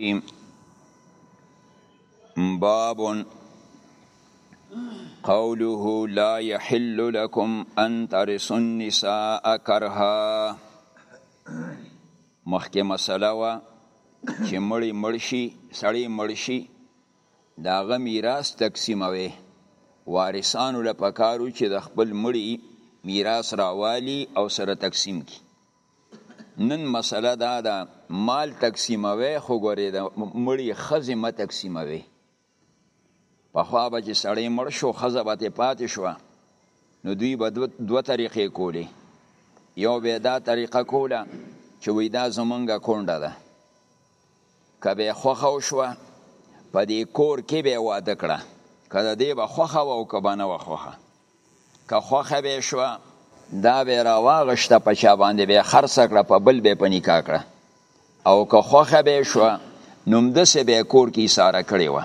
الرحیم باب قوله لا يحل لكم ان ترثوا النساء كرها مخکې مسله وه چې مړی مړ شي سړی مړ شي د هغه میراث تقسیموي وارثانو له پکارو چې د خپل مړي میراث راوالي او سره تقسیم کړي نن مسله دا ده مال تقسیموي خو ګورې د مړي ښځې مه تقسیموي پخوا به چې سړی مړ شو ښځه به ترې پاتې شوه نو دوی به دو, دو طریقې کولې یو به دا طریقه کوله چې وایي دا زمونږ کونډه ده که به خوخه وشوه په دې کور کې به واده کړه که د دې به خوخه و او که به نه و خوخه که خوخه به شوه دا به راواغشته په چا باندې به خرڅ کړه په بل به په نکاح کړه او که خوخه به شوه نوم د سه به کور کې ساره کړی و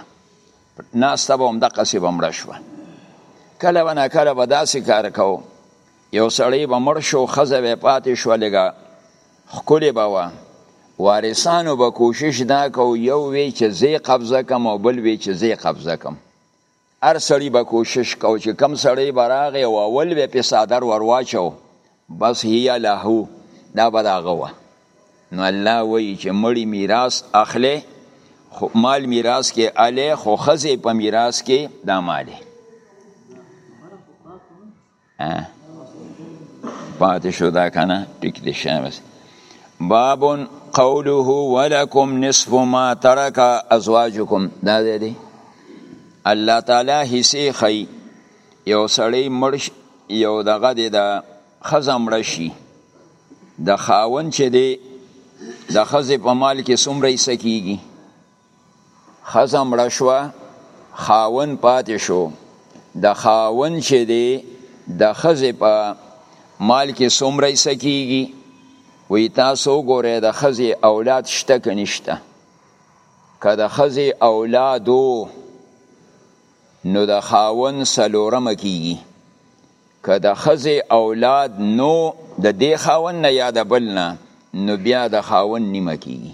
ناسته به هم د قصې بمړه شوه کله و نه کله به داسې کار کوو یو سړی به مړ شو خزه به پاتې شو لګا خکلی به وه وارثانو به کوشش دا کو یو وی چې زی قبضه کم او بل وی چې زی قبضه کم هر سړی به کوشش کو چې کم سړی براغه او اول به په صادر ورواچو بس هي له دا به دا غوه نو الله وی چې مړی میراث اخلي خو مال میراث کې اله خو خزه په میراث کې دا ماله پاتې شو دا کنه ټیک دې شه بس باب قوله ولکم نصف ما ترک ازواجکم دا دې دی الله تعالی حصے خی یو سړی مرش یو دغه دی د خزم رشی د خاون چې دی د خزې په مال کې څومره حصہ کیږي ښځه مړه شوه خاون پاتې شو د خاون چې دی د ښځې په مال کې څومره حصه کیږي وی تاسو وګورئ د ښځې اولاد شته که نشته که د ښځې اولادو نو د خاون څلورمه کیږي که د ښځې اولاد نو د دې خاون نه یا د بل نه نو بیا د خاون نیمه کیږي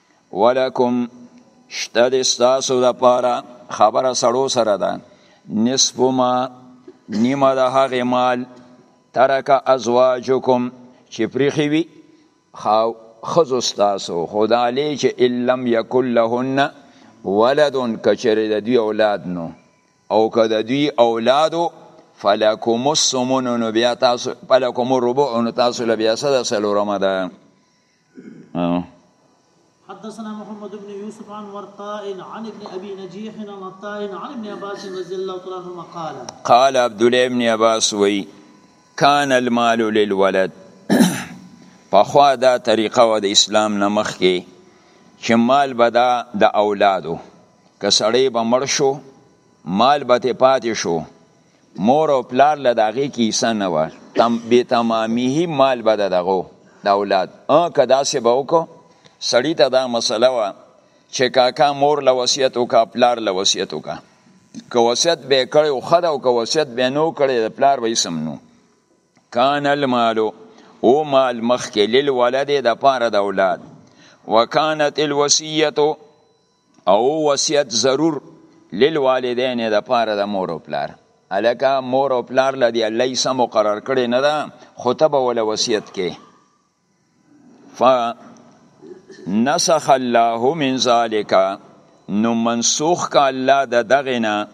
ولکم شته د ستاسو لپاره خبره سړو سره ده نصف ما نیمه د هغې مال ترک ازواجکم چې پریخي وي خزو ستاسو خدا لې چې علم یکل لهن ولدن کچره د دوی اولاد نو او که د دوی اولادو فلکم السمن نو بیا تاسو فلکم الربع نو تاسو لبیا سره سلورمه ده حدثنا محمد بن يوسف عن ورقاء عن ابن ابي نجيح عن عطاء عن ابن عباس رضي الله تعالى عنهما قال قال عبد الله بن عباس وي كان المال للولد پخوا دا طریقه و د اسلام نه مخکې چې مال به دا د اولادو که سړی به مړ شو مال به تې پاتې شو مور او پلار له داغه کیسه نه و تم به تمامه مال به دغه د اولاد ا کدا سه به وکړو سړی ته دا مسله و چې کاکا مور له وصیت او کا پلار له وصیت او کا که وصیت به کړي او خدا او که وصیت به نو کړي د پلار به سم نو کان المال او مال مخکې للولد د پاره د اولاد وکانت الوصیت او وصیت ضرور للوالدین د پاره د مور او پلار الکه مور او پلار لدی الله یې سم مقرر کړی نه ده خو ته به ولا وصیت کې ف نسخ الله من ذالک نو منسوخ کا الله د دغه نه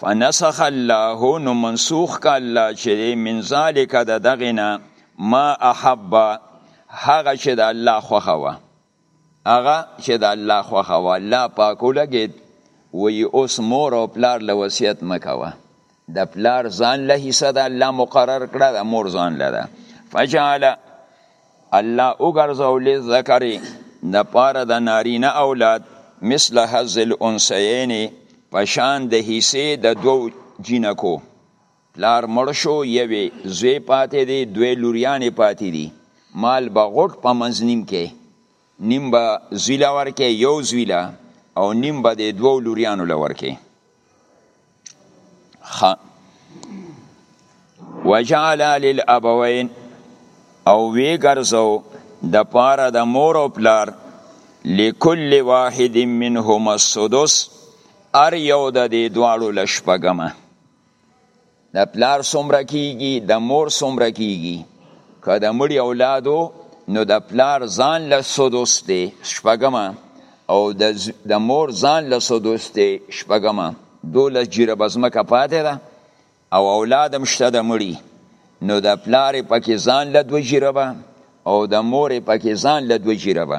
فنسخ الله نو منسوخ کا الله چې من ذالک د دغه نه ما احب هغه چې د الله خوخه وه هغه چې د الله خوښه وه الله پاک ولګېد وایي اوس مور او پلار له وصیت مه کوه د پلار ځان له حصه د الله مقرر کړه د مور ځان له ده فجعل الله وګرځو للذکر د پاره د نارینه اولاد مثل حظ الانثیین پشان د حصې د دوو جینکو پلار مړ شو یوې زوی پاتې دی دوې لوریانې پاتې دي مال به غټ په منځ نیم کې نیم به زوی له ورکې یو زوی له او نیم به د دوو لوریانو له ورکې وجعل للابوین او وی ګرځو د پاره د مور او پلار لكل واحد منهما السدس ار یو د دې دواړو لشپګمه د پلار څومره کیږي د مور څومره کیږي که د مړي اولادو نو د پلار ځان له سدس دی شپږمه او د مور ځان له سدس دی شپږمه دولس جیره به ځمکه پاتې ده او اولاد هم شته د مړي نو د پلار پکې ځان له دوه جیره به او د مور پکې ځان له دوه جیره به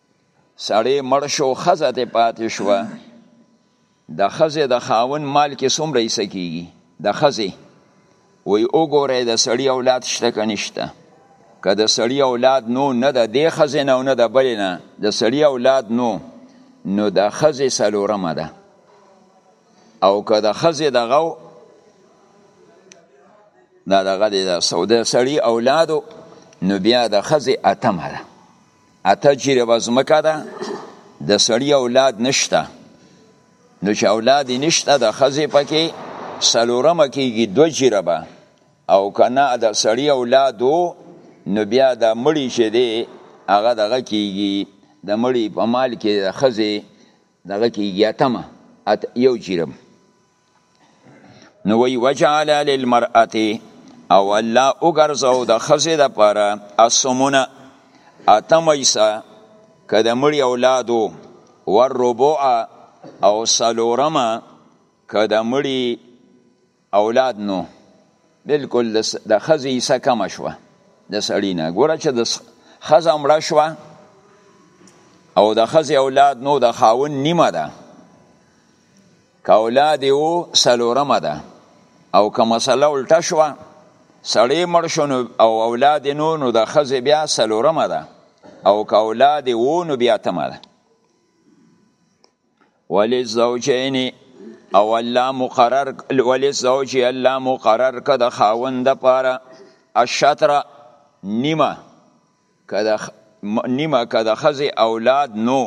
سړی مړ شو خزه ته پاتې شو د خزه د خاون مال کې څومره حصہ کیږي د خزه وی وګوره د سړی اولاد شته که نشته که د سړی اولاد نو نه د دې خزه نه او نه د بل نه د سړی اولاد نو نو د خزه سلورمه ده او که د خزه دغه دا دغه د سعودي سړی اولادو نو بیا د خزه اتمه ده اته جریبه ځمکه ده د سړي اولاد نشته نو چې اولاد یې نشته د ښځې پکې څلورمه کېږي دوه جریبه او که نه د سړي اولاد و نو بیا د مړي چې دی هغه دغه کېږي د مړي په مال کې د ښځې دغه کېږي اتمه ات یو جریبه نو وی وجعل للمرأه او الله وګرځاو د خزه د پاره اسمونه اتمیسا کده مړی اولادو ور ربوع او سلورما کده مړی اولاد نو بالکل د خزه یې سکه مشوه د سړی نه ګوره چې د خزه مړه شوه او د خزه اولاد نو د خاون نیمه ده که اولاد یې و څلورمه ده او که مسله الټه شوه سړی مړ شو نو او اولاد یې نو نو د ښځې بیا څلورمه ده او که اولاد یې و نو بیا اتمه ده وللزوجین او الله مقرر وللزوج الله مقرر که د خاوند لپاره الشطر نیمه نیمه که د ښځې اولاد نو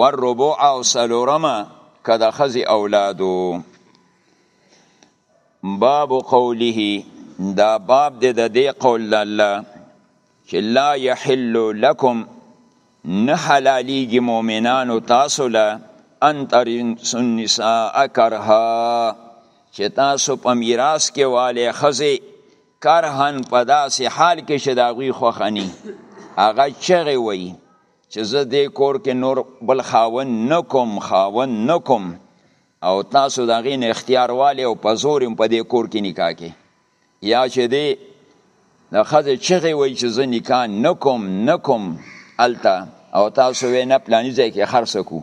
والربع او څلورمه که د ښځې اولاد وو باب قوله دا باب د د دې قول الله چې لا يحل لكم نه حلاليږي مؤمنانو تاسو له ان ترثوا النساء کرها چې تاسو په میراث کې والي ښځې کرهن په داسې حال کې چې د هغوی خوښه نی هغه چغې وایي چې زه دې کور کې نور بل خاوند نه کوم خاوند نه کوم او تاسو د هغې نه اختیار والی او په زور په دې کور کې نکاح کې یا چې دې د ښځې چغې وایي چې زه نکاح نه کوم نه کوم هلته او تاسو وایي نه پلاني ځای کې خرڅه کوو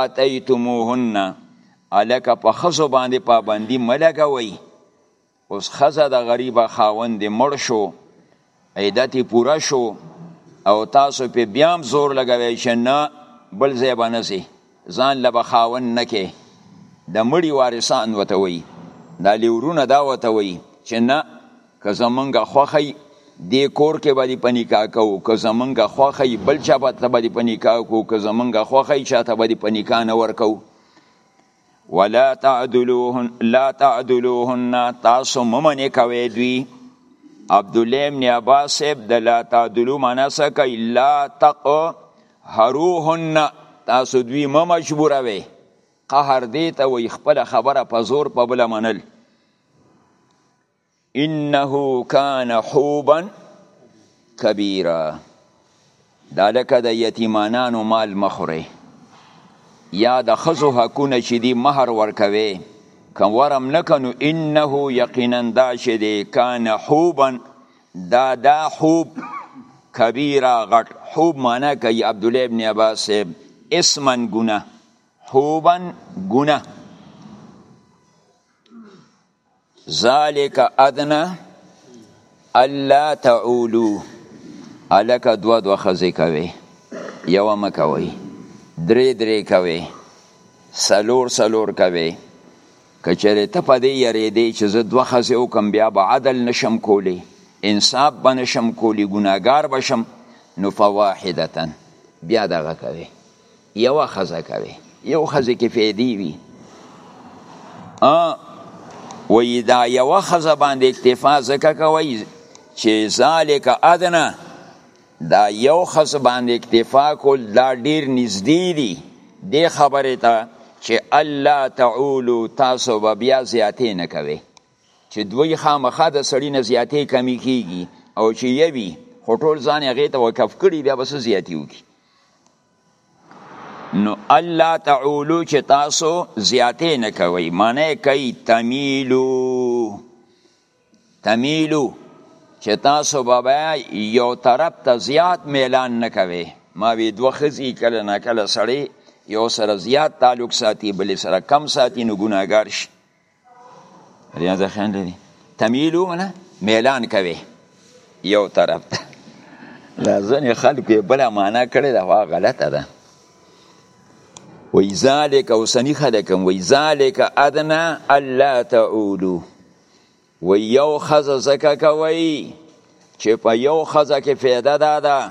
آتیتموهن الکه په خزو باندې پابندی ملګوي اوس خزه د غریبه خاوند مړ شو عیدت پوره شو او تاسو په بیام زور لګوي چې نه بل ځای باندې سي ځان لبه خاون نه کې د مړي وارثان وته وي دا لیورونه دا وته وي چې نه که زمونږ خوښه یي دې کور کې به دې په نکاح کوو که زمونږ خوښه یي بل چا ته به دې په نکاح کوو که زمونږ خوښه یي چا ته به دې په نکاح نه ورکوو ولا تعدلوهن لا تعدلوهن تاسو ممنې کوي دوی عبد الله ابن عباس صاحب د لا تعدلو معنا څه کوي لا تق هروهن تاسو دوی مو مجبوره وي قهر دې ته وي خپل خبره په زور په بل منل انه کان حوبا کبیره دا لکه د یتیمانانو مال مخوره یا د خزو حقونه چې دی مهر ورکوي کم ورم نکنو انه یقینا دا چې دی کان حوبا دا دا حوب کبیره غټ حوب معنا کوي عبد الله ابن عباس اسما گناه حوبا گناه ذالک ادنا الله تعولو الک دو دو خزی کوي یو مکوي درې درې کوي سلور سلور کوي کچره ته په دې یری دی چې زه دوه خزه او کم بیا به عدل نشم کولی انصاف به نشم کولی ګناګار بشم نو فواحدتن بیا دغه کوي یو خزه کوي یو خزه کې فیدی وي ا وی دا یو خزه باندې اکتفا زکه کوي چې ذالک ادنا دا یو خزه باندې اکتفا کول دا ډیر نږدې دي د خبره ته چې الله تعالی تاسو به بیا زیاتې نه کوي چې دوی خامخا د سړی نه زیاتې کمی کیږي او چې یوي خو ټول ځان هغه ته وقف کړي بیا بس زیاتې وکړي نو الله تعالی چې تاسو زیاتې نه کوي معنی کوي تمیلو تمیلو چې تاسو بابا یو طرف ته زیات میلان نه کوي ما وی دوه خزي کله نه کله سړی یو سره زیات تعلق ساتي بل سره کم ساتي نو ګناګار شي ریاض خان لري تمیلو نه میلان کوي یو طرف ته لازم خلکو یې بل معنا کړی دا وا غلطه ده وی ذالک اوسنی خلک وی ذالک ادنا الله تعولو وی یو خزه زکه کوي چې په یو خزه کې فایده ده ده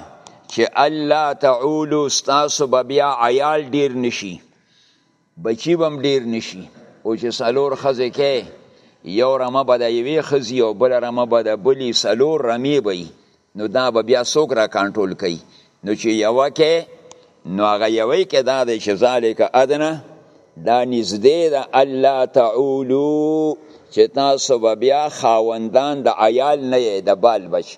چې الله تعولو ستاسو به بیا عیال ډیر نشي بچی بم ډیر نشی او چې سلور خزه کې یو رمه به د یوې خزی او بل رمه به د بلی سلور رمی به نو دا به بیا څوک را کنټرول کوي نو چې یوه کې نو هغه یوې کې دا دی چې ذالک ادنه دا نږدې ده الله تعولو چې تاسو به بیا خاوندان د عیال نه د بال بچ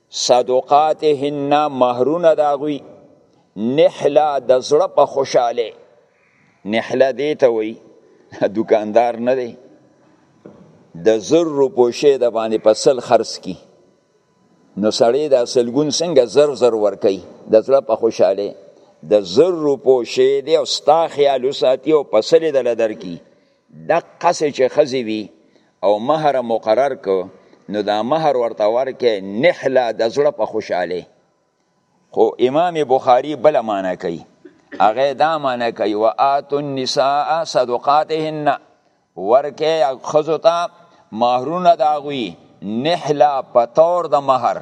صدقاتهن مهرونه داغوی نحله د زړه په خوشاله نحله دی ته وی دکاندار نه دی د زر روپو شی د باندې په سل خرڅ کی نو سړی د سلګون څنګه زر زر ورکي د زړه په خوشاله د زر روپو شی دی او ستا خیال ساتي او په سل د لدر کی د قصې چې خزي وي او مهر مقرر کو نو دا مهر ورته ورکه نحله د زړه په خوشاله خو امام بخاری بل معنی کوي هغه دا معنی کوي واتو النساء صدقاتهن ورکه خزوتا مہرونه داغوي نحله په تور د مہر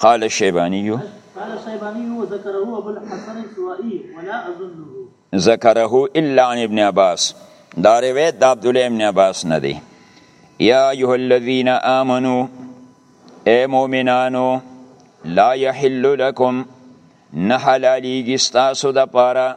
قال الشيباني قال الشيباني وذكره ابو الحسن السوائي ولا اظنه ذكره الا عن ابن عباس دا روایت د عبد الله ابن عباس نه دی یا ایها الذین آمنو اے مؤمنانو لا یحل لكم نه حلالیږي ستاسو د پاره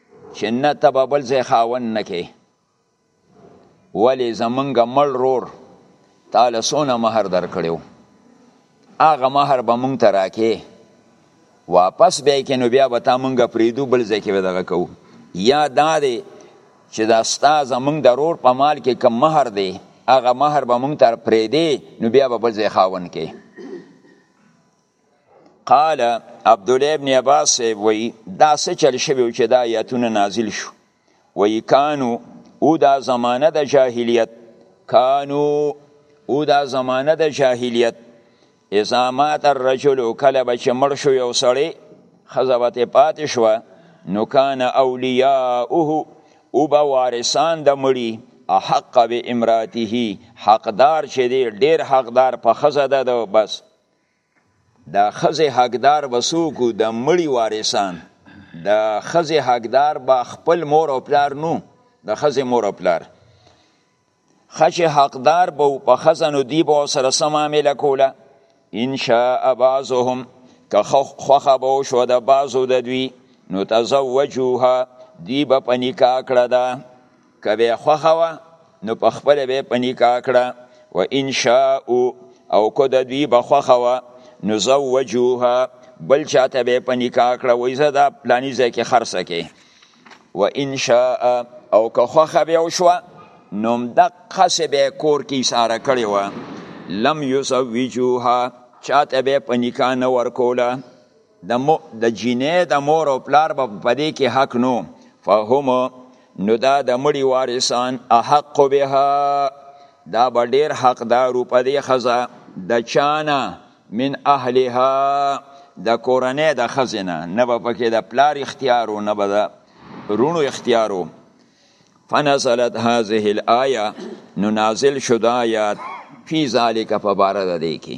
چې نه ته به بل ځای خاوند نه کې ولې زمونږ مړ رور تا له څونه مهر درکړو هغه مهر به مونږ ته راکې واپس بیا کې نو بیا به تا مونږ پریدو بل ځای کې به دغه کوو یا دا دی چې دا ستا زمونږ د رور په مال کې کم مهر دی هغه مهر به مونږ ته پریدې نو بیا به بل ځای خاوند کې قال عبد الله ابن عباس وی دا څه چل شوی چې دا آیاتونه نازل شو وی کانو او دا زمانه د جاهلیت کانو او دا زمانه د جاهلیت اذا مات الرجل کله به چې مړ شو یو سړی ښځه به ترې پاتې شوه نو کان اولیاؤه او به وارثان د مړي احق به امراته حقدار چې دی ډیر حقدار په ښځه ده بس دا خزه حقدار بسوکو د مړی وارثان د خزه حقدار با خپل مور او پلار نو د خزه مور او پلار خشه حقدار به په خزه نو دی به سره سمامله کوله ان شاء بعضهم که خوخه به شو د بعضو د دوی نو تزوجوها دی به په نکاح کړه ده که به خوخه وه نو په خپل به په نکاح کړه و ان شاء او کو د دوی به خوخه وه نو زوجوها بل چاته به په نکاح کړه وای زه دا پلانی ځای کې خرڅه کې و ان شاء او که خوخه به وشو نو د قصه به کور کې ساره کړی و لم یزوجوها چاته به په نکاح نه ورکوله د جینۍ د مور او پلار به په دې کې حق نو فهم نو دا د مړي وارثان احق بها دا به ډیر حقدارو په دې خزه د چانه من اهلها د کورنۍ د خزنه نه به پکې د پلار اختیارو نه به د رونو اختیارو فنزلت هذه الايه نو نازل شو د آیات فی ذالک فبارد دی کی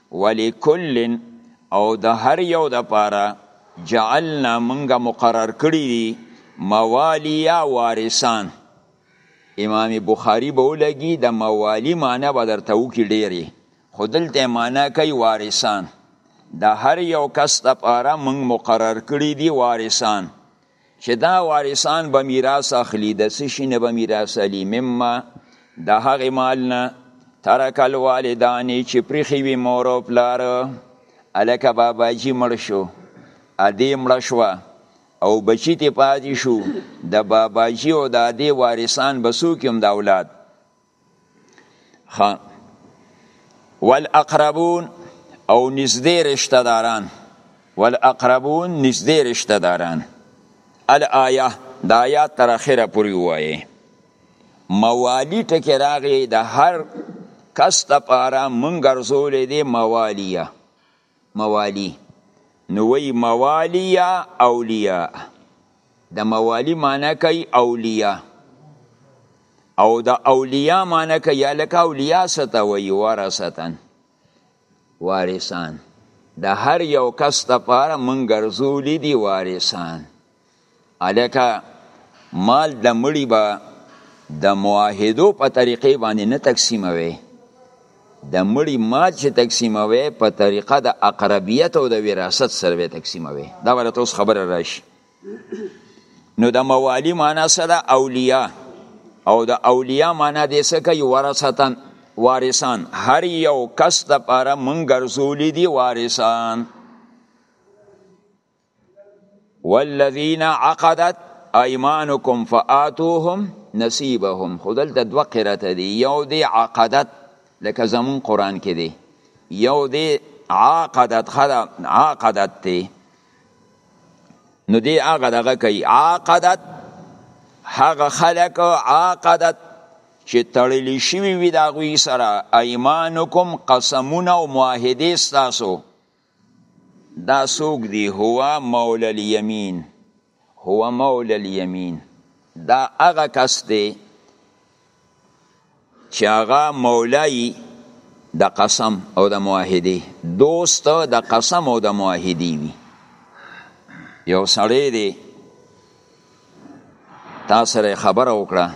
ولکل او د هر یو د پاره جعلنا منګه مقرر کړی دی موالیا وارثان امام بخاری به ولګي د موالی معنی به درته وکړي ډېرې خو دلته معنی کوي وارثان د هر یو کس لپاره موږ مقرر کړي دي وارثان چې دا وارثان به میراث اخلي د څه شي نه به میراث اخلي مما د هغې مال نه ترک الوالدانې چې پرېښي وي مور او پلار هلکه باباجي مړ شو ادې مړه شوه او بچی ته پاتې شو د باباجي او د ادې وارثان به څوک هم د اولاد خان والاقربون او نږدې رشتہ داران والاقربون نږدې رشتہ داران الايه د آیات تر اخره پورې وایي موالی ټکی راغی د هر کس لپاره مونږ ګرځولې دي موالیه موالی نو وی موالی یا اولیاء د موالی معنی کوي اولیاء او د اولیاء معنی کوي یا لکه اولیاء ستا وی ورثتن وارثان د هر یو کس لپاره مونږ ګرځولي دي وارثان هلکه مال د مړي به د معاهدو په طریقې باندې نه تقسیموي د مړی مال چې تقسیموي په طریقه د اقربیت او د وراثت سره به تقسیموي دا ولې اوس خبره راشي نو د موالی معنا سره اولیاء او د اولیاء معنا دې څه کوي ورثتن وارثان هر یو کس د پاره مونږ ګرځولي دي وارثان والذین عقدت ایمانکم فآتوهم نصیبهم خو دلته دوه قرات دي یو دی عقدت لکه زمون قران کې دی یو دی عقدت خدا عقدت دی نو دی هغه دغه کوي عقدت هغه خلق عقدت چې تړلی شوی وي د هغوی سره ایمانکم قسمونه او معاهدې ستاسو دا سوک دی هو مولا الیمین هو مولا الیمین دا هغه کس دی چې هغه مولای د قسم او د معاهده دوست د قسم او د معاهده وي یو سړی دی تا سره خبره وکړه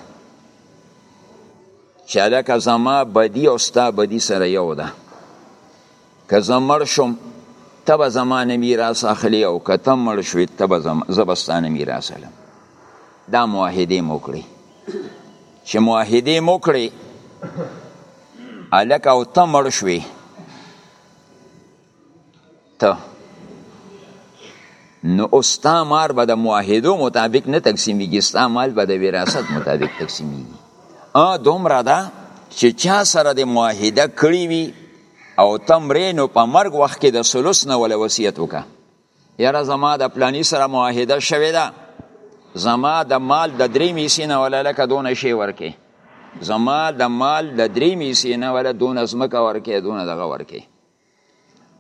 چې لکه زما بدی او ستا بدی سره یو ده که زه مړ شم ته به زما نه میراث اخلي او که ته مړ شوې ته به زه به ستا نه میراث اخلم دا معاهدې مو کړې چې معاهدې مو کړې هلک او ته مړ شوې ته نو او ستا مار به د معاهدو مطابق نه تقسیمیږي ستا مال به د وراثت مطابق تقسیمیږي ا دومره ده چې چا سره د معاهده کړی وي او ته مرې نو په مرګ وخت کې د ثلث نه ولا وصیت وکړه یاره زما د پلانی سره معاهده شوې ده زما د مال د درې میسې نه ولا لکه دونه شی ورکې زما د مال د درې میسې نه ولا دونه ځمکه ورکې دونه دغه ورکې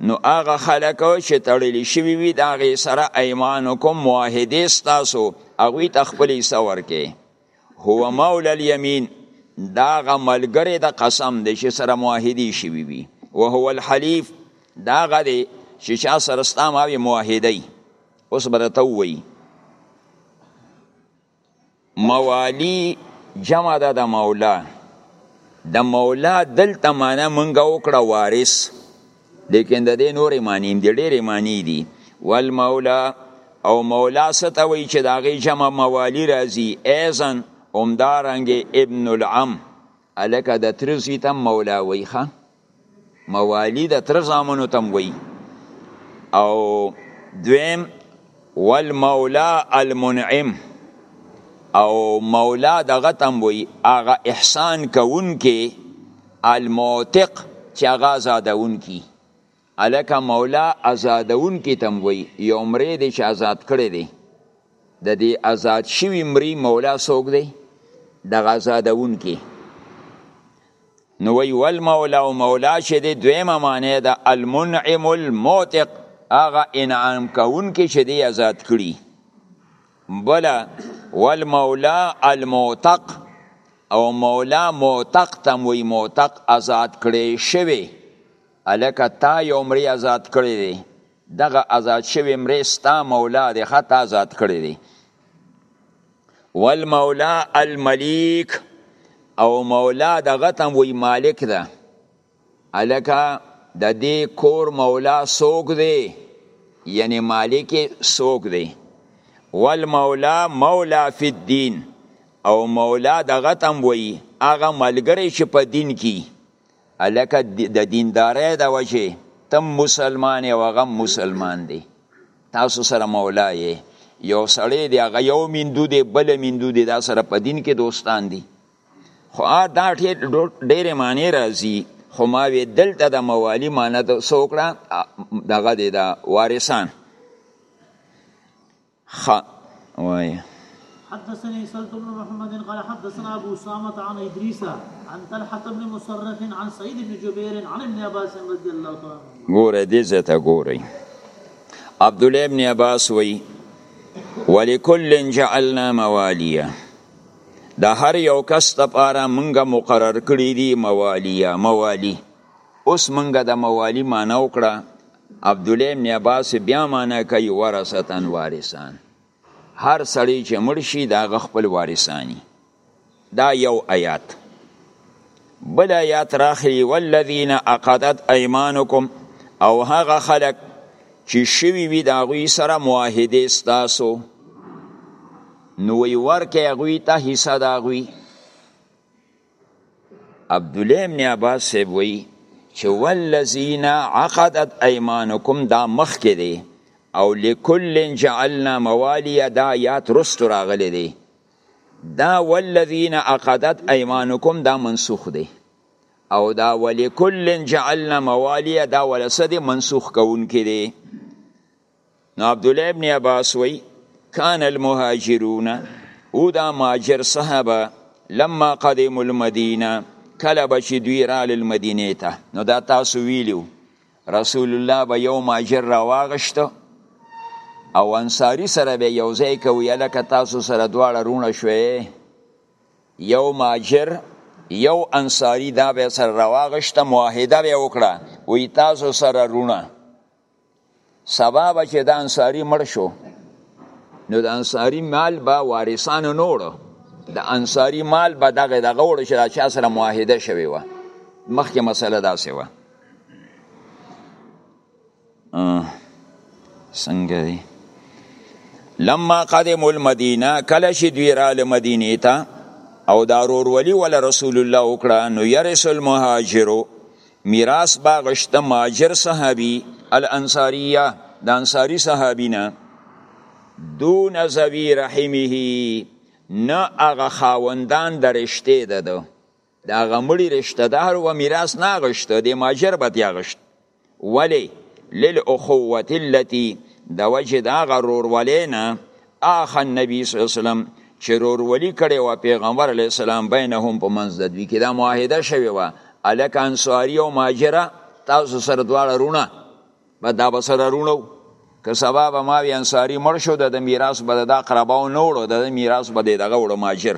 نو هغه خلک چې تړلی شوي وي د هغې سره ایمانکم معاهدې ستاسو هغوی ته خپل حصه ورکې هو مولا الیمین دا غ ملګری د قسم دی چې سره معاهدی شوی وي او هو الحلیف دا غ دی چې چا سره ستا ما وی معاهدی اوس برته وی موالی جمع ده د مولا د مولا دلته معنا مونږ وکړه وارث لیکن د دې نورې معنی دي ډېرې معنی دي والمولا او مولا ته وایي چې د هغې جمع موالي راځي ایزن همدارنګې ابن العم هلکه د تره زوی ته مولا وایي ښه موالي د تره زامنو ته وایي او دویم والمولا المنعم او مولا دغه تم وی هغه احسان کوونکې المعتق چې هغه آزادونکي الکه مولا آزادونکي تم وی یو مری دی چې آزاد کړی دی د دې آزاد شوی مری مولا څوک دی دغه آزادونکي نو وی ول مولا او مولا چې دی دویمه معنی ده المنعم الموتق هغه انعام کون کې چې دی آزاد کړي بلا ول مولا الموتق او مولا موتق تم وی موتق آزاد کړي شوی الکه تا یو مری آزاد کړي دی دغه آزاد شوی مری ستا مولا دی خطا آزاد کړي دی والمولا الملیک او مولا دغه تم وی مالک ده الکه د دې کور مولا سوق دی یعنی مالک سوق دی والمولا مولا فی الدین او مولا دغه تم وی هغه ملګری چې په دین کې الکه د دیندارۍ د وجې تم مسلمان یې هغه مسلمان دی تاسو سره مولا یې یو سړی دی هغه یو میندو دی بل میندو دی دا سره په دین کې دوستان دي خو دا ډېرې معنی راځي خو ما وی دلته د موالی معنی د څوکړه دغه دی دا وارثان خ وایه حدثني سلط بن محمد قال حدثنا ابو اسامه عن ادريس عن طلحه بن مصرف عن سعيد بن جبير عن ابن عباس رضي الله تعالى عنه ګوره دې زته ګوري عبد الله ابن عباس وی ولکل جعلنا موالیا د هر یو کس لپاره مونږه مقرر کړی دی موالیا موالی اوس مونږه د موالی معنی وکړه عبد الله ابن عباس بیا معنا کوي ورثتن وارثان هر سړی چې مړ شي دا غ خپل وارثانی دا یو آیات بل آیات راخلی والذین عقدت ایمانکم او هغه خلق چې شوی وي دا غوی سره معاهده ستاسو نو وی ورکه غوی ته حصہ دا غوی عبدالله ابن عباس صاحب وی چې والذین عقدت ایمانکم دا مخکې دی او لکل جعلنا موالی دا یات رست راغلی دی دا والذین عقدت ایمانکم دا منسوخ دی او دا ولکل جعلنا موالی دا ولسه دی منسوخ کون کې دی نو عبد الله ابن عباس وی کان المهاجرون او دا ماجر صحابه لما قدم المدینه کله بچ دوی را للمدینه ته نو دا تاسو ویلو رسول الله به یو ماجر را واغشت او انصاری سره به یو ځای کوي الکه تاسو سره دواړه رونه شوي یو ماجر یو انصاری دا به سره راواغشته معاهده به وکړه وی تاسو سره رونه سبا به چې د انصاری مړ شو نو د انصاری مال به وارثان نور د انصاری مال به دغه دغه وړو چې د چا سره معاهده شوی و مخکې مسله داسې وه څنګه دی لما قدم المدینه کله چې دوی راله مدینې ته او دا رورولي ولا رسول الله وکړه نو يرس المهاجرو میراث با غشت ماجر صحابی الانصاریه د انصاری صحابی نه دون زوی رحمه نه هغه خاوندان د رشته ده ده د هغه مړي رشته دار و میراث نه غشته د ماجر به تیا غشت ولی للاخوه التي د وجه د هغه رورولې نه اخ النبي صلی الله علیه وسلم چې رورولي کړي و پیغمبر علی السلام بینهم په منځ د دوی کې دا معاهده شوی و الک انصاری او ماجره تاسو سره دواړه رونه به دا به سره رونو که سبا به ما وی انصاری مړ شو د میراث به د اقرباو نه وړو د میراث به دغه وړو ماجر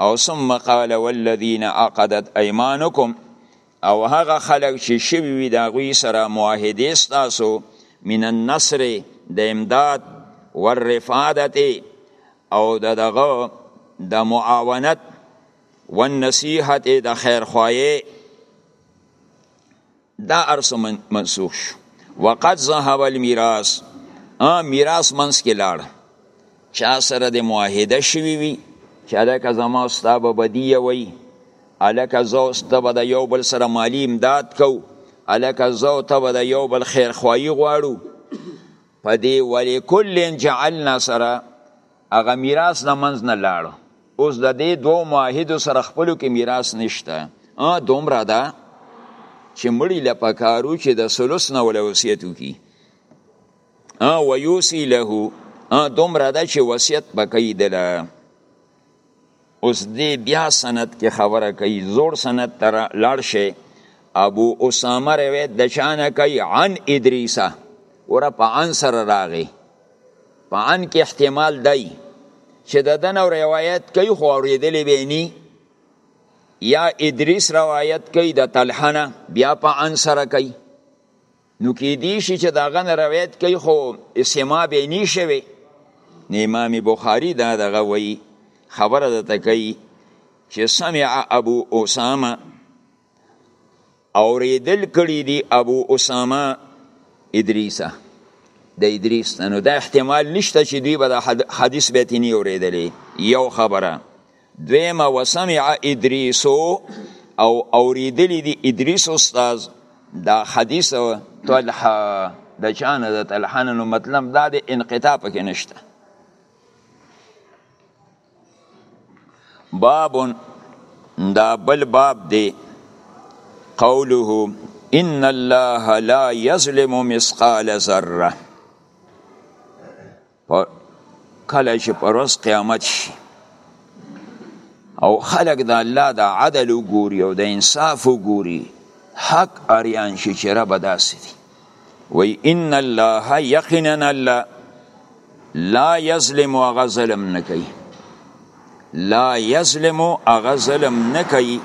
او ثم قال والذین عقدت ایمانکم او هغه خلک چې شوي وي د هغوی سره معاهدې ستاسو من النصر د امداد والرفادت او د دغه د معاونت والنصیحت د خیرخواهی دا ارس منسوخ شو وقد ذهب الميراث ا میراث منس کې لاړ چا سره د معاهده شوی وي چې الکه زما استاد بدی وي الکه زو استاد د یو بل سره مالی امداد کو الکه زو ته د یو بل خیر خوایي غواړو پدې ولی کلن جعلنا سره هغه میراث له منځ نه لاړ اوس د دې دوو معاهدو سره خپلو کې میراث نشته دومره ده چې مړی له پکارو چې د ثلث نه وله وصیت وکړي ویوسی له دومره ده چې وصیت به کوي دله اوس دی بیا سند کې خبره کوي زوړ سند تر لاړ شي ابو اسامه روایت د چانه کوي عن ادریسه ور په عن سره راغی په عن کې احتمال دی چې د دنو روایت کوي خو اوریدلې به ني یا ادریس روایت کوي د طلحه بیا په عن سره کوي نو کیدی شي چې داغه نه روایت کوي خو سما به نی شوي نه امام بخاری دا دغه وی خبره ده تکي چې سمع ابو اسامه اوریدل کړي دي ابو اسامه ادریسه د ادریس نو دا احتمال نشته چې دوی به د حدیث به تنی اوریدلې یو خبره دویمه وسمع ادریسو او اوریدلی دی ادریس استاز دا حدیث طلحه د چانه د طلحه نو مطلب دا د انقطاع پکې نشته باب دا بل باب دی قوله ان الله لا يظلم مثقال ذره په کله چې پر ورځ قیامت شي او خلق د الله د عدل وګوري او د انصاف وګوري حق اریان شي چې رب داسې دي وی ان الله یقینا الله لا یظلم هغه ظلم نه کوي لا یظلم هغه ظلم نه کوي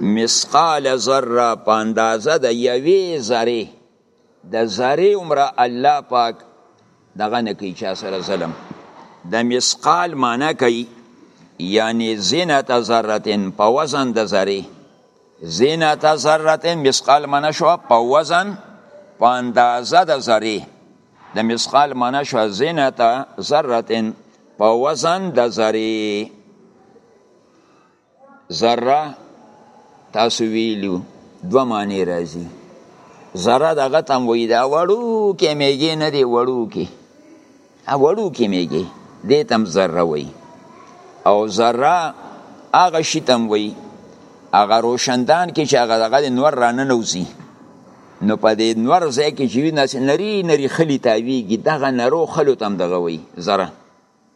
مثقال ذره په اندازه د یوې ذرې د ذره عمره الله پاک دغه نه کوي چا سره ظلم د مسقال معنی کوي یعنی زینت ذرتن په وزن د ذره زینت ذرتن مسقال معنی شو په وزن په اندازه د ذره د مسقال معنی شو زینت ذرتن په وزن د ذره ذره تاسو ویلو دو معنی راځي ذره دغه تم وی دا وړو کې میګې نه دی وړو کې ا وړو کې میګې دې تم ذره وی او ذره هغه شی تم وی هغه روشندان کې چې هغه دغه نور رانه نوځي نو په دې نور ځای کې چې ویناس نری نری خلی تاویږي دغه نرو خلو تم دغه وی ذره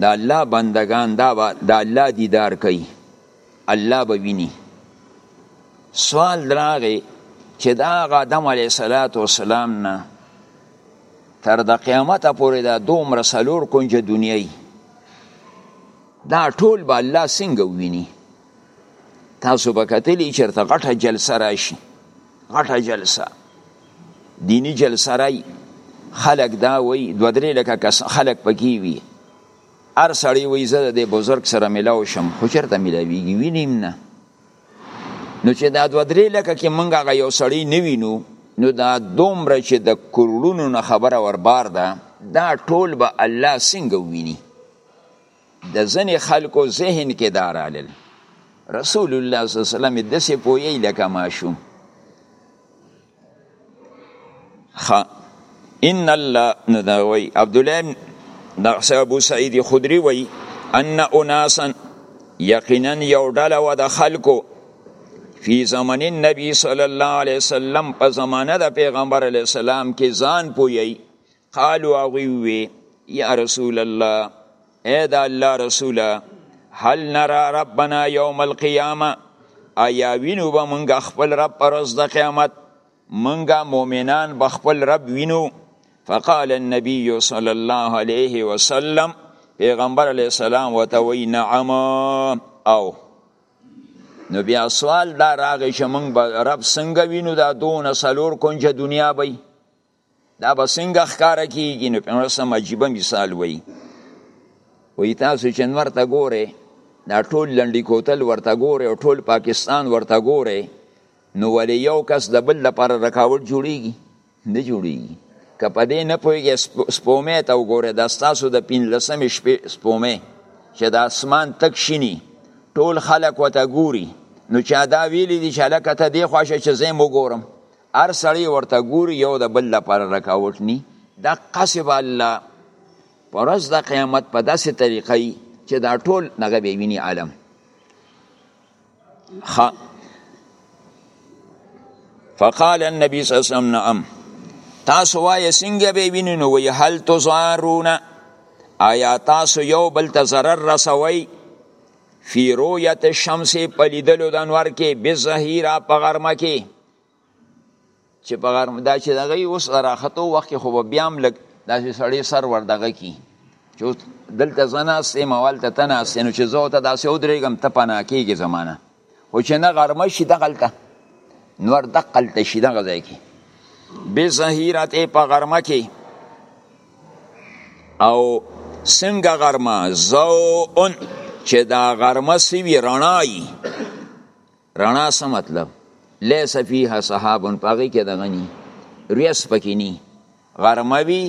د الله بندګان دا به د الله دیدار کوي الله به ویني سوال دراغه چې دا آدم علیه صلوات و سلام نه تر د قیامت پورې دا دومره سلور کنجه دنیای دا ټول به الله څنګه ویني تاسو به کتلی چرته غټه جلسه راشي غټه جلسه دینی جلسه رای خلق دا وی دو درې لکه کس خلق پکې وي هر سړی وی زه د بزرګ سره ملاو شم خو چرته ملاویږي وینیم نه نو چې دا دو درې لکه کې مونږ هغه یو سړی نه وینو نو دا دومره چې د کروڑونو نه خبره وربار ده دا ټول به الله څنګه ویني د ځنې خلکو ذهن کې دا رالل رسول الله صلی الله علیه وسلم داسې پوهیږي لکه ماشوم ان الله نو دا وایي عبدالله د ابو سعید خدری وایي ان اناسا یقینا یو ډله و د خلکو فی زمن النبی صلی الله علیه وسلم په زمانه د پیغمبر علیه السلام کې ځان پویی قالو هغوی وی یا رسول الله اے دا الله رسوله هل نرا ربنا یوم القیامه ایا وینو به مونږ خپل رب پر ورځ د قیامت مونږ مؤمنان به خپل رب وینو فقال النبی صلی الله علیه وسلم پیغمبر علیه السلام وتوی نعم او نو بیا سوال دا راغی چې مونږ به رب څنګه وینو دا دونه څلور کنجه دنیا به دا به څنګه ښکاره کیږي نو پیغمبر سم عجیبه مثال وایي وایي تاسو چې نور ته ګورئ دا ټول لنډي کوتل ورته ګوري او ټول پاکستان ورته ګوري نو ولې یو کس د بل لپاره رکاوټ جوړیږي نه جوړیږي که په دې نه پوهېږې سپومې ته وګوره دا ستاسو د پنځلسمې شپې سپومې چې د اسمان تک شینی ټول خلک ورته ګوري نو چا دا ویلي دي چې هلکه ته دې خوا شه چې زه یې وګورم هر سړی ورته ګوري یو د بل لپاره رکاوټ نی د قصب الله پرز د قیامت په داسې طریقې چې دا ټول نغه به ویني عالم خ فقال النبي صلى الله عليه وسلم نعم تاسو وایې څنګه به ویني نو وی هل تزارون آیا تاسو یو بل ته ضرر رسوي فی رویت الشمس پلیدلو د انوار کې بظهیره په غرمه کې چې په غرم دا چې دغه اوس راختو وخت کې خو به بیا هم لږ داسې سړی سر ور دغه کي چې اوس دلته زه ناست یم او هلته ته ناست نو چې زه ورته داسې ودرېږم ته پناه کېږې زما نه خو چې نه غرمه شي دغلته نور دقلته شي دغه ځای کې بې ظهیرت په غرمه کې او څنګه غرمه زو اون چې دا غرمه سوي رڼای رڼا څه مطلب لیس فیها صحاب پاغي کې دغه ني ریس پکې ني غرمه وي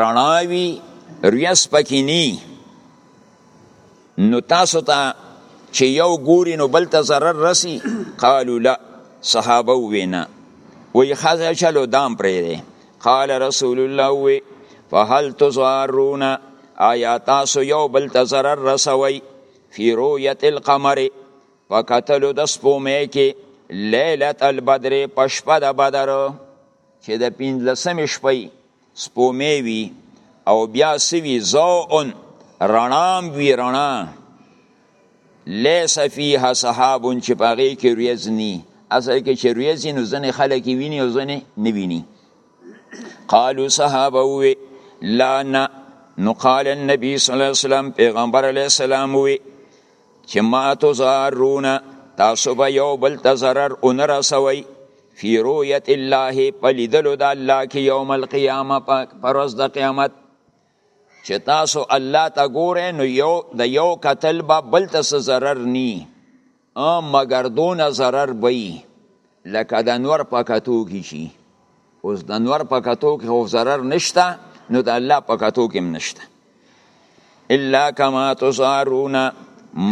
رڼا وي ریس پکې ني نو تاسو ته تا چې یو ګوري نو بل ته ضرر رسی قالو لا صحابه وینا وی خزه چلو دام پرې دی قال رسول الله وی فهل تزارون آیا تاسو یو بل ته ضرر رسوي فی رؤیت القمر په کتلو د سپومې کې لیلة البدر په شپه د بدر چې د پنځلسمې شپې سپومې وي او بیا سوي زوءن رڼام وي رڼا لیس فیها صحاب چې په هغې کې ریځ ني اصل کې چې ریځ نو ځینې خلک ویني او ځینې نه ویني قالو صحابه وي لا نه نو قال النبي صلی الله علیه وسلم پیغمبر علیه السلام وي چې ما تزارون تاسو به یو بل ته ضرر اون رسوي فی رؤیت الله پلیدلو د الله کې یوم القیامه پر ورځ د قیامت چې تاسو الله ته ګورئ نو یو د یو قتل به بل ته ضرر نی ا مگر دون ضرر بی لکه د نور په کتو کې شي اوس د نور په کتو کې خو ضرر نشته نو د الله په کتو کې هم نشته الا کما تزارون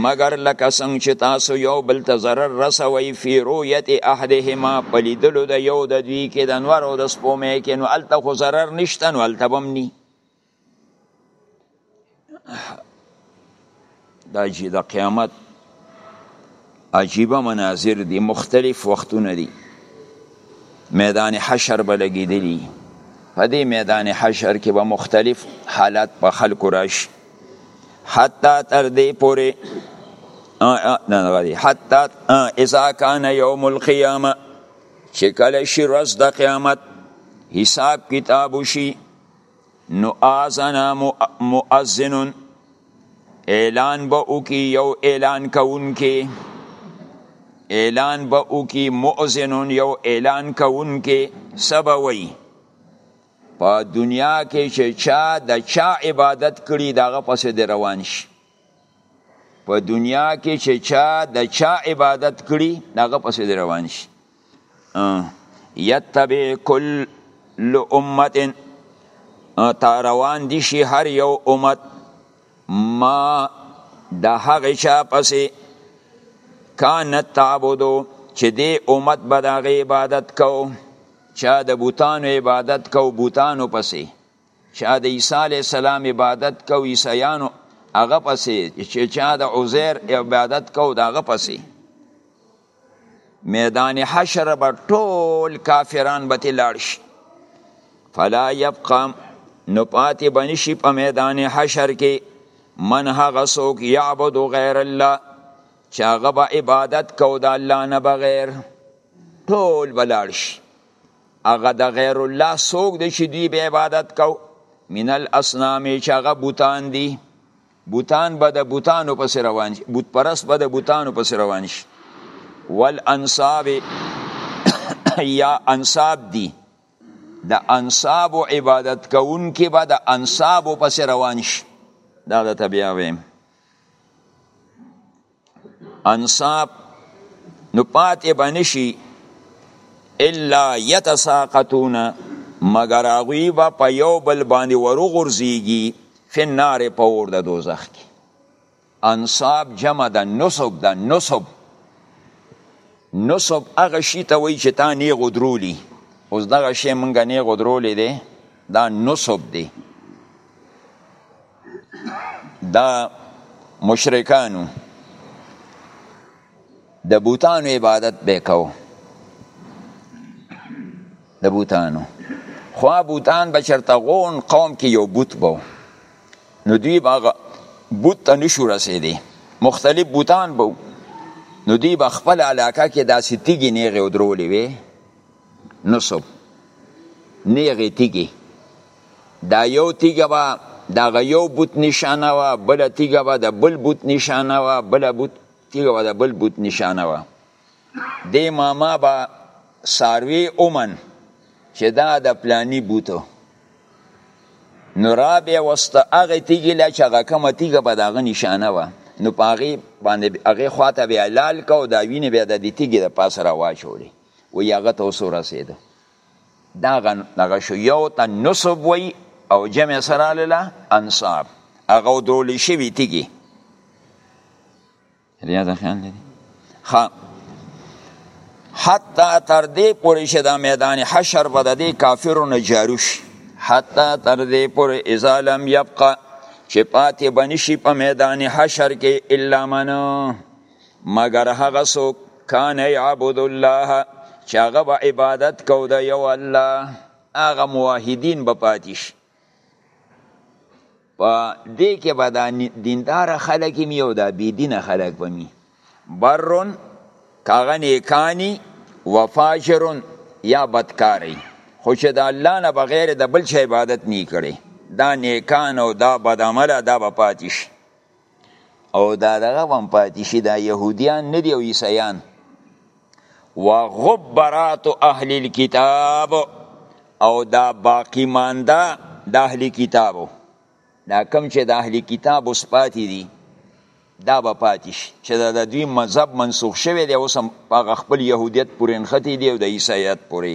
مگر لکه څنګه چې تاسو یو بل ته ضرر رسوي فی رؤیت احدهما په لیدلو د یو د دوی کې د نور او د سپومې کې نو هلته خو ضرر نشته نو هلته به هم ني دا چې د قیامت عجیبه مناظر دي مختلف وختونه دي میدان حشر به لګېدلي په دې میدان حشر کې به مختلف حالات په خلکو راشي حتی تر دې پورې حتی اذا کان یوم القیامه چې کله شي ورځ د قیامت حساب کتاب وشي نو آزنا مؤذن اعلان به وکي یو اعلان کوونکی اعلان به وکي مؤذن یو اعلان کوونکی سبوي په دنیا کې چې چا د چا عبادت کړي دغه پسې د روان شي په دنیا کې چې چا د چا عبادت کړي هغه پسې روان شي یتبع کل امت تا روان دي شي هر یو امت ما د هغه چا پسې کانت تعبدو چې دې امت به د عبادت کو چا د بوتانو عبادت کو بوتانو پسې چا د عیسی علی السلام عبادت کو عیسیانو هغه پسې چې چا د عزیر عبادت کو دا هغه پسې میدان حشر به ټول کافران به تلاړ شي فلا یبقى نو پاتې بنشي په میدان حشر کې من هغه څوک یعبد غیر الله چې هغه به عبادت کو د الله نه بغیر ټول بلاړ شي هغه د غیر الله څوک دی چې دوی به عبادت کو من الاصنام چې هغه بوتان دي بوتان به د بوتانو پسې روان شي بت پرست به د بوتانو پسې روان شي والانصاب یا انصاب دي د انصاب او عبادت کوونکي به د انصاب پسې روان شي دا د طبیعه ویم انصاب نو پاتې به نشي الا یتساقطون مګر هغوی به په یو بل باندې وروغورځېږي فی النار په اور د دوزخ کې انصاب جمع د نصب د نصب نصب هغه شي ته وایي چې تا نیغ ودرولی اوس دغه شی مونږ نیغ ودرولی دی دا نصب دی دا مشرکانو د بوتانو عبادت به کو د بوتانو خو بوتان به چرته غون قوم کې یو بوت بو نو دوی باغ بوت ته نشو رسیدي مختلف بوتان بو نو دوی به خپل علاقه کې داسې تیګې نیغې او درولې وي نصب نیغې تیږې دا یو تیږه به دغه یو بوت نشانه وه بله تیږه به د بل بوت نشانه وه بله بوت تیږه به د بل بوت نشانه وه دې ماما به ساروی اومن چې دا د پلانی بوتو نو را به وسته هغه تیږه لا چې هغه کومه تیږه به دغه نشانه وه نو په هغې باندې هغې خواته به حلال کو دا وینې به د دې تیږې د پاسه را واچولې وی هغه ته اوس ورسېده دا هغه شو یو ته نصب وی او جمع سره لاله انصاب هغه درول شوی تیږي ریا ده خیال لري ها حتی تر دې پورې چې دا میدان حشر به د دې کافرو نه جارو شي حتی تر دې پورې اذا لم یبقى چې پاتې بنشي په میدان حشر کې الا منو مګر هغه څوک کان یعبد الله چې هغه به عبادت کو د یو الله هغه موحدین به پاتې شي په دې کې به دا دیندار خلک می او دا بی دین خلک به می برون کاغه نیکانی و فاجرون یا بدکاری خو چې د الله نه بغیر د بل چا عبادت نه کړي دا نیکان او دا بدعمله دا به پاتې شي او دا دغه هم پاتې شي دا يهوديان نه دي او عیسایان وغبرات اهل الكتاب او دا باقی مانده د اهل کتابو دا کم چې د اهل کتاب اوس پاتې دي دا به پاتې شي چې دا د دوی مذهب منسوخ شوی دی اوس هم هغه خپل یهودیت پورې نښتي دي او د عیسایت پورې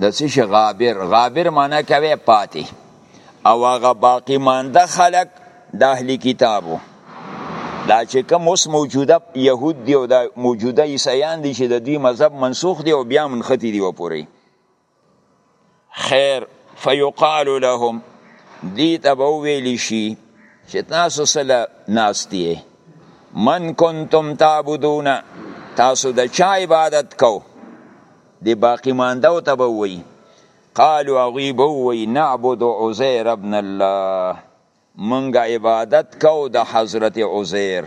د څه شي غابر غابر معنی کوي پاتې او هغه باقی مانده خلک د اهلی کتابو دا چې کوم اوس موجوده يهود دی او دا موجوده عیسایان دي چې د دوی مذهب منسوخ دی او بیا منختی دی وپوري خیر فیقال لهم دی ته به ویل شي چې تاسو سره ناستي من کنتم تعبدون تاسو د چا عبادت کو دی باقی مانده او ته به ووایي قالو هغوی به ووایي نعبد عزیر ابن الله مونږ عبادت کو د حضرت عزیر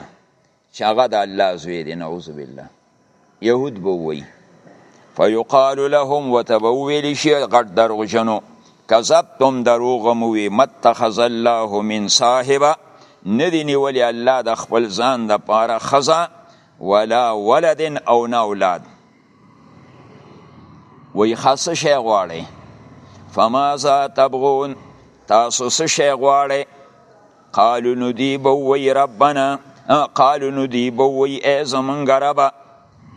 چې هغه د الله زوی دی نعوذ بالله یهود به ووایي فیقال لهم وته به وویل شي غټ دروغجنو کذبتم دروغ مو وي متخذ الله من صاحبه ندی نیولی الله د خپل ځان د پاره خزا ولا ولد او نه اولاد وی خاص شی غواړي فماذا تبغون تاسو څه شی غواړي قالو ندی بووی ربنا قالو ندی بووی ای زمونږ ربا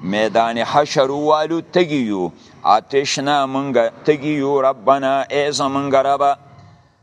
میدان حشر والو تګیو آتشنا مونږ تګیو ربنا ای زمونږ ربا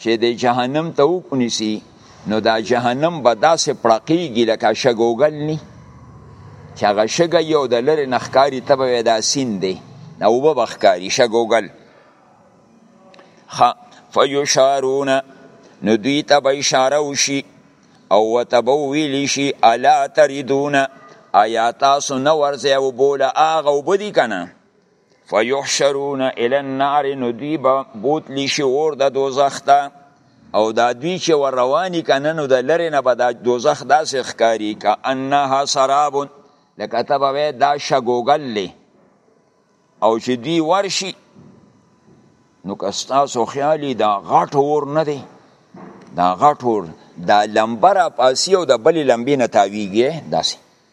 چې د جهنم ته وکنیسی نو دا جهنم به داسې پړقېږي لکه شګوګل نی چې هغه شګه یو د لرې نه ښکاري ته به دا سین دی نه اوبه به ښکاري شګوګل فیشارونه نو دوی ته به اشاره وشي او ورته به وویلی شي الا تریدونه ایا تاسو نه ورځئ اوبو له هغه اوبه دي که نه فیحشرون الی النار نو دوی به بوتلی شي اور د دوزخ ته او دا دوی چې ور رواني که نه نو د لرې نه به دا دوزخ داسې ښکاري که انها سراب لکه ته به وایې دا شګوګل دی او چې دوی ورشي نو که ستاسو خیالي دا غټ اور نه دی دا غټ اور دا لمبه راپاسي او د بلې لمبې نه تاویږي داسې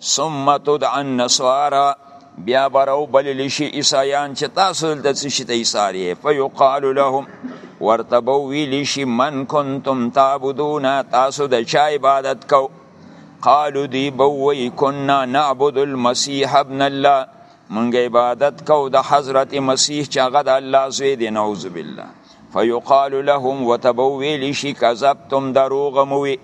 ثم تدعى النصارى بیا برو بلل شي عیسایان چې تاسو دلته څه شي ته عیسار یې فیقال لهم ورته به ویل شي من کنتم تعبدون تاسو د چا عبادت کو قالو دی بوی کنا نعبد المسیح ابن الله منګ عبادت کو د حضرت مسیح چې هغه د الله زوی دی نعوذ بالله فیقال لهم وتبویل شي کذبتم دروغ موي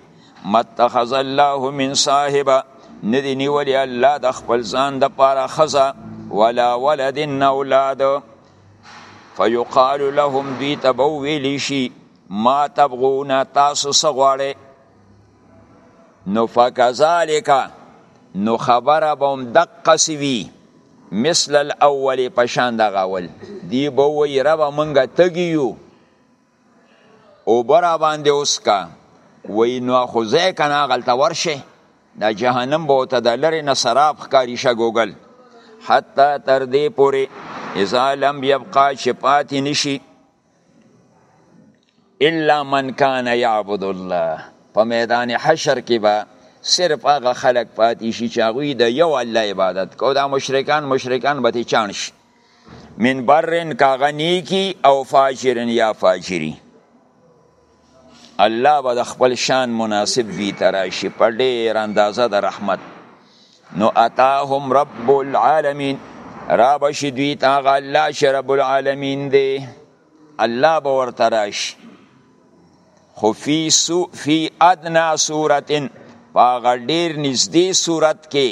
متخذ الله من صاحبه ندی نیولی الله د خپل ځان د پاره خزا ولا ولد اولاد فیقال لهم دوی ته به ویلی شي ما تبغون تاسو څه غواړئ نو فکذالک نو خبره به هم دقسې وي مثل الاول په شان دغه اول دی به وایي ربه موږ تږي یو او برا باندې اوس کا وای نو خو ځای کنه غلطه ورشه دا جهنم به ته د لری نه سراب ښکاری شه ګوګل حتی تر دې پورې اذا لم يبقى شفات نشي الا من كان يعبد الله په میدان حشر کې به صرف هغه خلق پاتې شي چې هغه د یو الله عبادت کو دا مشرکان مشرکان به چان شي من برن کاغه نیکی او فاجرن یا فاجری الله به د خپل شان مناسب وی تراشی په ډیر اندازه د رحمت نو اتاهم رب العالمین را بشی دوی تا غ الله چې رب العالمین دی الله به ورته راشي خو فی سو فی ادنا صورت په هغه ډیر نږدې صورت کې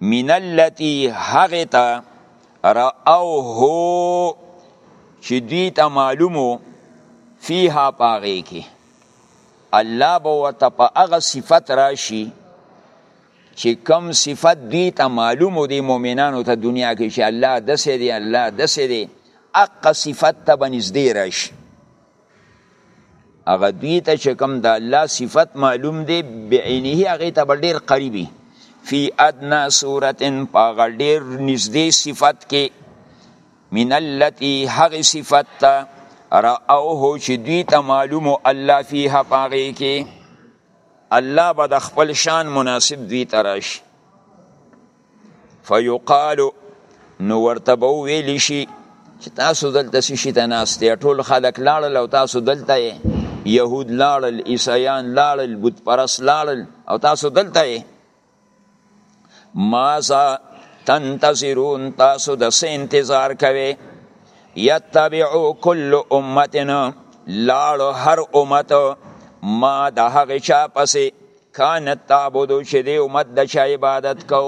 من اللتی هغه ته راوه چې دوی ته معلومو فیها پاغې کې الله به ورته په هغه صفت راشي چې کم صفت دوی ته معلوم دی مؤمنانو ته دنیا کې چې الله دسه دی الله دسه دی اقا صفت ته بنزدې راشي هغه دوی ته چې کوم د الله صفت معلوم دی بعینه هغه ته ډیر قریبي فی ادنا صورت په هغه ډیر نږدې صفت کې من التي هغه صفت ته راوه چې دوی ته معلوم الله فیها پاغه کې الله به د خپل شان مناسب دوی تراشي فیقال نو ورته به ویل شي چې تاسو دلته څه شي ته ناست یې ټول خلک لاړل او تاسو دلته یې یهود لاړل عیسایان لاړل بت پرس لاړل او تاسو دلته یې مازا تنتظرون تاسو د څه انتظار کوئ یتبعو کل امتنا لاړو هر امت ما د هغه چا پسې کانت تعبدو چې دی امت د چا عبادت کو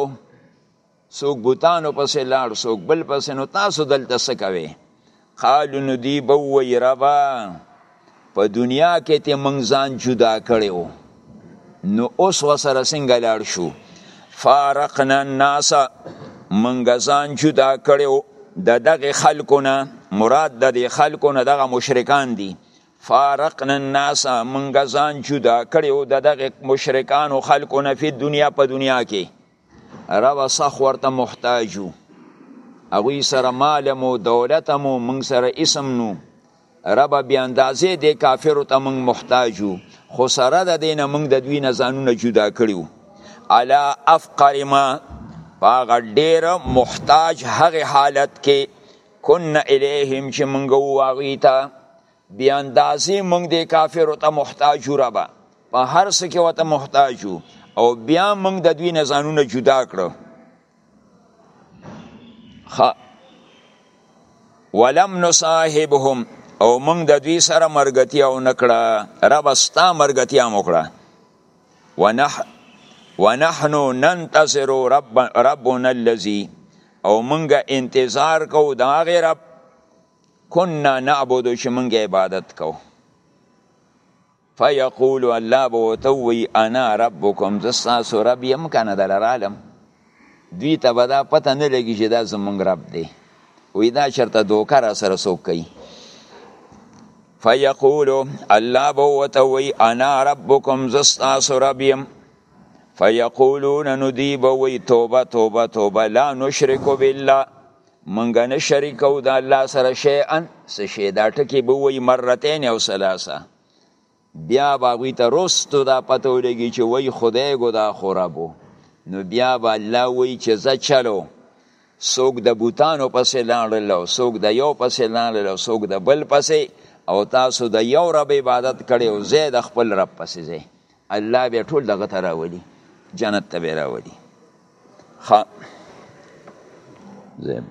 څوک بوتانو پسې لاړ څوک بل پسې نو تاسو دلته څه کوئ قالو نو دی به ووایي ربا په دنیا کې ته موږ ځان جدا کړی و نو اوس ورسره څنګه لاړ شو فارقنا الناس موږ ځان جدا کړی و د دغه خلکو نه مراد د دې خلکو نه دغه مشرکان دي فارقنا الناس منګه ځان جدا کړی او د دغه مشرکانو خلکو نه په دنیا په دنیا کې رب صخ ورته محتاجو هغه سره مال مو دولت مو من سره اسم نو رب بیا اندازې د کافرو ته من محتاجو خو سره د دین من د دوی نه ځانونه جدا کړیو علا افقر ما پاغه ډیر محتاج هغه حالت کې کن الیهم چې مونږ وو هغوی ته بې اندازې مونږ دې کافرو ته محتاج یو ربه په هر څه کې ورته محتاج یو او بیا مونږ د دوی نه ځانونه جدا کړو ولم نصاحبهم او مونږ د دوی سره مرګتیا او نکړه رب ستا مرګتیا موکړه ونح ونحنو ننتظر رب ربنا الذي او مونږ انتظار کو دا غیر رب کنا نعبد چې مونږ عبادت کو فیقول الله بو توي انا ربکم زستاسو رب يم کنه دلرالم دوی ته به دا پته نه لګي چې دا زمونږ رب دی وی دا چرته دوکه را سره څوک کوي فیقولو الله به ورته وایي انا ربکم زه ستاسو رب یم فیقولون نو دی به وی توبه توبه توبه لا نشرکو بالله منګه نه شریکو د الله سره شیئا څه شی دا ټکی به وی مرتين او ثلاثه بیا به غوی ته رستو دا پته ولګي چې وای خدای ګو دا خورابو نو بیا به الله وی چې زه چلو څوک د بوتانو پسې لاړل او څوک د یو پسې لاړل او څوک د بل پسې او تاسو د یو رب عبادت کړي او زه د خپل رب پسې زه الله به ټول دغه ته راولي جنت ته به راولي ښه زه بس